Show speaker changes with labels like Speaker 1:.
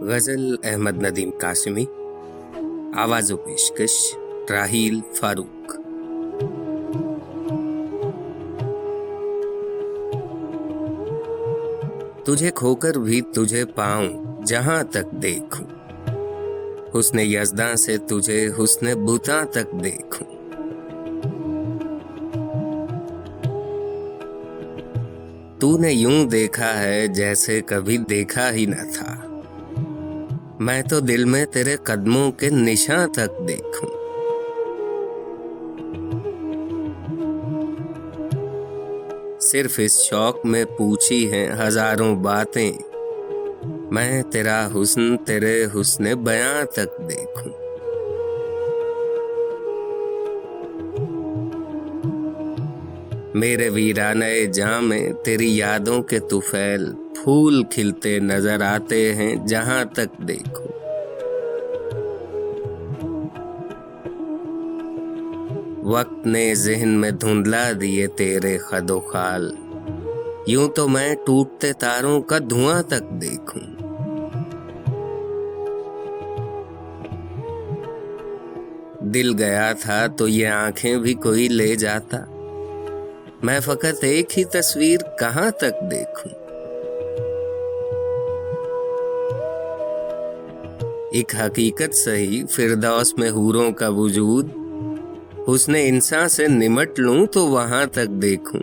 Speaker 1: غزل احمد ندیم قاسمی، آواز و پیشکش راہیل فاروق۔ تجھے کھو کر بھی تجھے پاؤں جہاں تک دیکھوں۔ حسن یزداں سے تجھے حسن بوتا تک دیکھوں۔ تو نے یوں دیکھا ہے جیسے کبھی دیکھا ہی نہ تھا۔ میں تو دل میں تیرے قدموں کے نشاں تک دیکھوں۔ صرف اس شوق میں پوچھی ہیں ہزاروں باتیں۔ میں تیرا حسن تیرے حسن بیاں تک دیکھوں۔ میرے ویرانے جاں میں تیری یادوں کے توفیل پھول کھلتے نظر آتے ہیں جہاں تک دیکھو۔ وقت نے ذہن میں دھندلا دیے تیرے خد و خال۔ یوں تو میں ٹوٹتے تاروں کا دھواں تک دیکھوں۔ دل گیا تھا تو یہ آنکھیں بھی کوئی لے جاتا۔ میں فقط ایک ہی تصویر کہاں تک دیکھوں؟ ایک حقیقت صحیح فردوس میں حوروں کا وجود اس نے انسان سے نمٹ لوں تو وہاں تک دیکھوں۔